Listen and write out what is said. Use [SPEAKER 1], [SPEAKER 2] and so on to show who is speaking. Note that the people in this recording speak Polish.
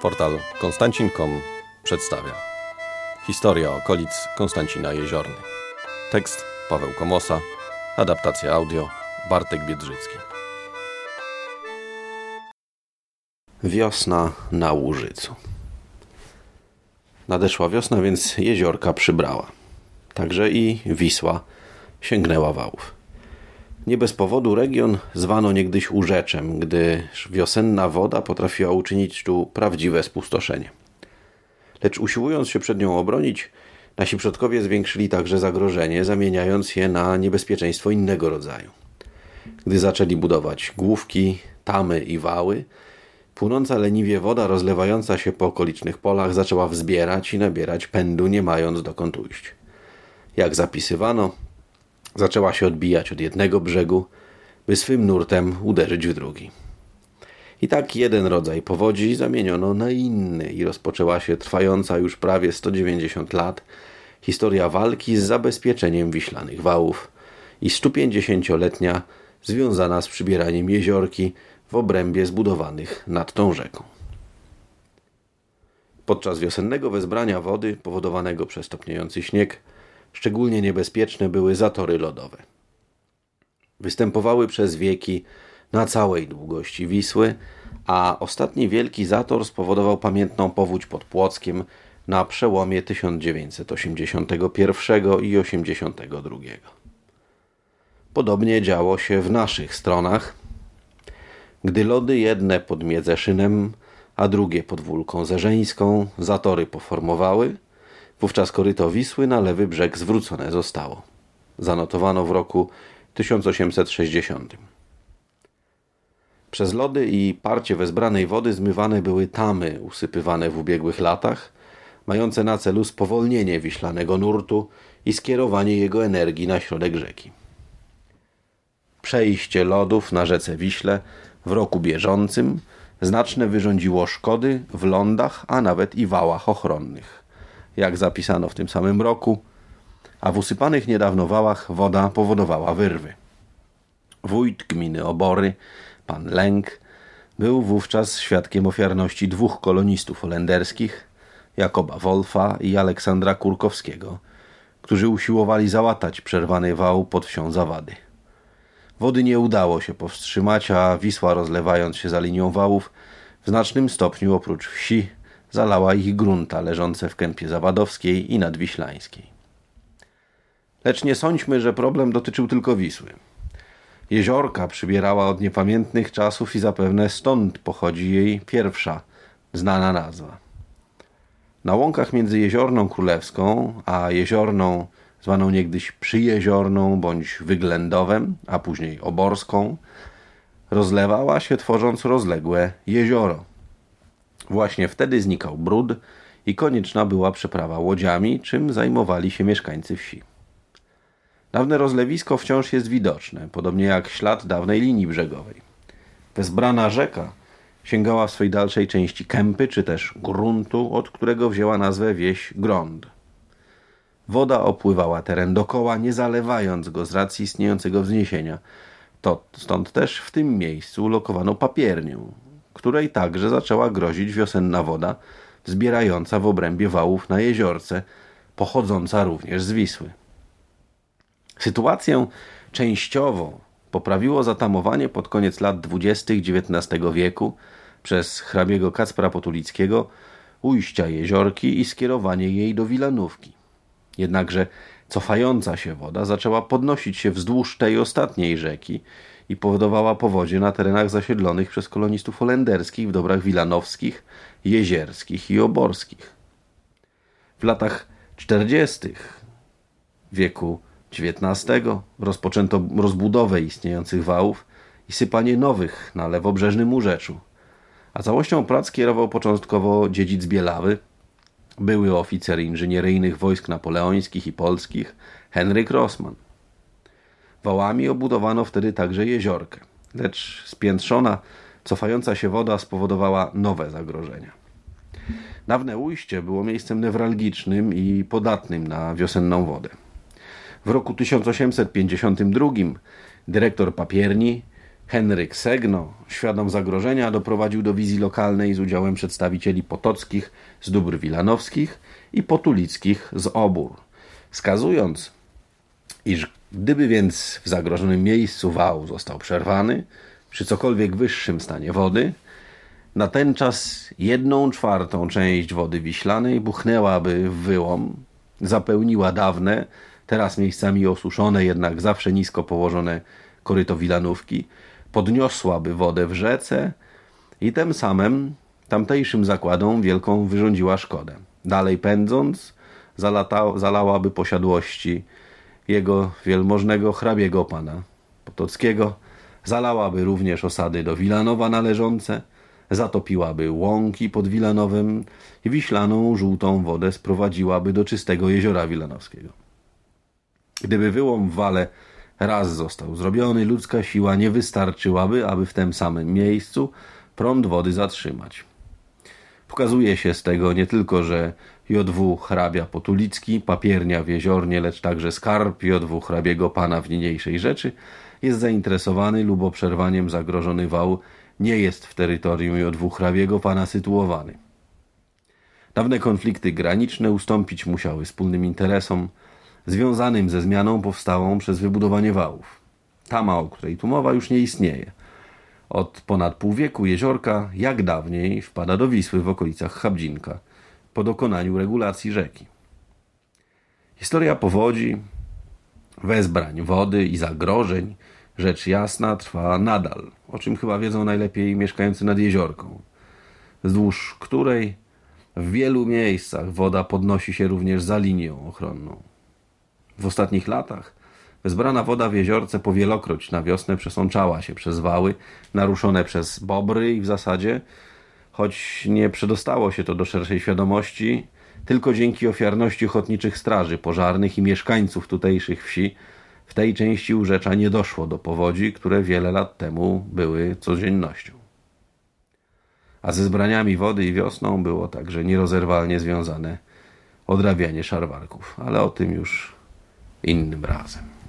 [SPEAKER 1] Portal Konstancin.com przedstawia Historia okolic Konstancina Jeziorny Tekst Paweł Komosa Adaptacja audio Bartek Biedrzycki Wiosna na Łużycu Nadeszła wiosna, więc jeziorka przybrała. Także i Wisła sięgnęła wałów. Nie bez powodu region zwano niegdyś urzeczem, gdyż wiosenna woda potrafiła uczynić tu prawdziwe spustoszenie. Lecz usiłując się przed nią obronić, nasi przodkowie zwiększyli także zagrożenie, zamieniając je na niebezpieczeństwo innego rodzaju. Gdy zaczęli budować główki, tamy i wały, płynąca leniwie woda rozlewająca się po okolicznych polach zaczęła wzbierać i nabierać pędu, nie mając dokąd ujść. Jak zapisywano, zaczęła się odbijać od jednego brzegu, by swym nurtem uderzyć w drugi. I tak jeden rodzaj powodzi zamieniono na inny i rozpoczęła się trwająca już prawie 190 lat historia walki z zabezpieczeniem wiślanych wałów i 150-letnia związana z przybieraniem jeziorki w obrębie zbudowanych nad tą rzeką. Podczas wiosennego wezbrania wody powodowanego przez topniejący śnieg Szczególnie niebezpieczne były zatory lodowe. Występowały przez wieki na całej długości Wisły, a ostatni wielki zator spowodował pamiętną powódź pod Płockiem na przełomie 1981 i 1982. Podobnie działo się w naszych stronach, gdy lody jedne pod Miedzeszynem, a drugie pod Wólką Zerzeńską zatory poformowały – Wówczas koryto Wisły na lewy brzeg zwrócone zostało. Zanotowano w roku 1860. Przez lody i parcie wezbranej wody zmywane były tamy usypywane w ubiegłych latach, mające na celu spowolnienie wiślanego nurtu i skierowanie jego energii na środek rzeki. Przejście lodów na rzece Wiśle w roku bieżącym znaczne wyrządziło szkody w lądach, a nawet i wałach ochronnych jak zapisano w tym samym roku, a w usypanych niedawno wałach woda powodowała wyrwy. Wójt gminy Obory, pan Lęk, był wówczas świadkiem ofiarności dwóch kolonistów holenderskich, Jakoba Wolfa i Aleksandra Kurkowskiego, którzy usiłowali załatać przerwany wał pod wsią Zawady. Wody nie udało się powstrzymać, a Wisła rozlewając się za linią wałów w znacznym stopniu oprócz wsi zalała ich grunta leżące w kępie zawadowskiej i nadwiślańskiej. Lecz nie sądźmy, że problem dotyczył tylko Wisły. Jeziorka przybierała od niepamiętnych czasów i zapewne stąd pochodzi jej pierwsza znana nazwa. Na łąkach między Jeziorną Królewską a Jeziorną zwaną niegdyś Przyjeziorną bądź Wyględowem, a później Oborską, rozlewała się tworząc rozległe jezioro. Właśnie wtedy znikał brud i konieczna była przeprawa łodziami, czym zajmowali się mieszkańcy wsi. Dawne rozlewisko wciąż jest widoczne, podobnie jak ślad dawnej linii brzegowej. Wezbrana rzeka sięgała w swojej dalszej części kępy, czy też gruntu, od którego wzięła nazwę wieś Grond. Woda opływała teren dokoła, nie zalewając go z racji istniejącego wzniesienia. To, stąd też w tym miejscu ulokowano papiernię, której także zaczęła grozić wiosenna woda, zbierająca w obrębie wałów na jeziorce, pochodząca również z Wisły. Sytuację częściowo poprawiło zatamowanie pod koniec lat dwudziestych XIX wieku przez hrabiego Kacpra Potulickiego ujścia jeziorki i skierowanie jej do Wilanówki. Jednakże cofająca się woda zaczęła podnosić się wzdłuż tej ostatniej rzeki i powodowała powodzie na terenach zasiedlonych przez kolonistów holenderskich w dobrach wilanowskich, jezierskich i oborskich. W latach 40. wieku XIX rozpoczęto rozbudowę istniejących wałów i sypanie nowych na lewobrzeżnym Urzeczu, a całością prac kierował początkowo dziedzic Bielawy, były oficer inżynieryjnych wojsk napoleońskich i polskich Henryk Rossmann. Wałami obudowano wtedy także jeziorkę, lecz spiętrzona, cofająca się woda spowodowała nowe zagrożenia. Dawne ujście było miejscem newralgicznym i podatnym na wiosenną wodę. W roku 1852 dyrektor papierni Henryk Segno, świadom zagrożenia, doprowadził do wizji lokalnej z udziałem przedstawicieli potockich z dóbr wilanowskich i potulickich z obór, wskazując, iż gdyby więc w zagrożonym miejscu wał został przerwany, przy cokolwiek wyższym stanie wody, na ten czas jedną czwartą część wody wiślanej buchnęłaby w wyłom, zapełniła dawne, teraz miejscami osuszone, jednak zawsze nisko położone koryto wilanówki, podniosłaby wodę w rzece i tym samym tamtejszym zakładom wielką wyrządziła szkodę. Dalej pędząc, zalata, zalałaby posiadłości jego wielmożnego hrabiego pana Potockiego, zalałaby również osady do Wilanowa należące, zatopiłaby łąki pod Wilanowem i wiślaną żółtą wodę sprowadziłaby do czystego jeziora Wilanowskiego. Gdyby wyłom w wale raz został zrobiony, ludzka siła nie wystarczyłaby, aby w tym samym miejscu prąd wody zatrzymać. Pokazuje się z tego nie tylko, że J.W. hrabia Potulicki, papiernia w jeziornie, lecz także skarb J.W. hrabiego pana w niniejszej rzeczy jest zainteresowany lub przerwaniem zagrożony wał nie jest w terytorium J.W. hrabiego pana sytuowany. Dawne konflikty graniczne ustąpić musiały wspólnym interesom, związanym ze zmianą powstałą przez wybudowanie wałów. Tama, o której tu mowa, już nie istnieje. Od ponad pół wieku jeziorka, jak dawniej, wpada do Wisły w okolicach Chabdzinka, po dokonaniu regulacji rzeki. Historia powodzi, wezbrań wody i zagrożeń, rzecz jasna, trwa nadal, o czym chyba wiedzą najlepiej mieszkający nad jeziorką, wzdłuż której w wielu miejscach woda podnosi się również za linią ochronną. W ostatnich latach wezbrana woda w jeziorce powielokroć na wiosnę przesączała się przez wały naruszone przez bobry i w zasadzie, choć nie przedostało się to do szerszej świadomości, tylko dzięki ofiarności ochotniczych straży pożarnych i mieszkańców tutejszych wsi w tej części urzecza nie doszło do powodzi, które wiele lat temu były codziennością. A ze zbraniami wody i wiosną było także nierozerwalnie związane odrabianie szarwarków, ale o tym już innym razem.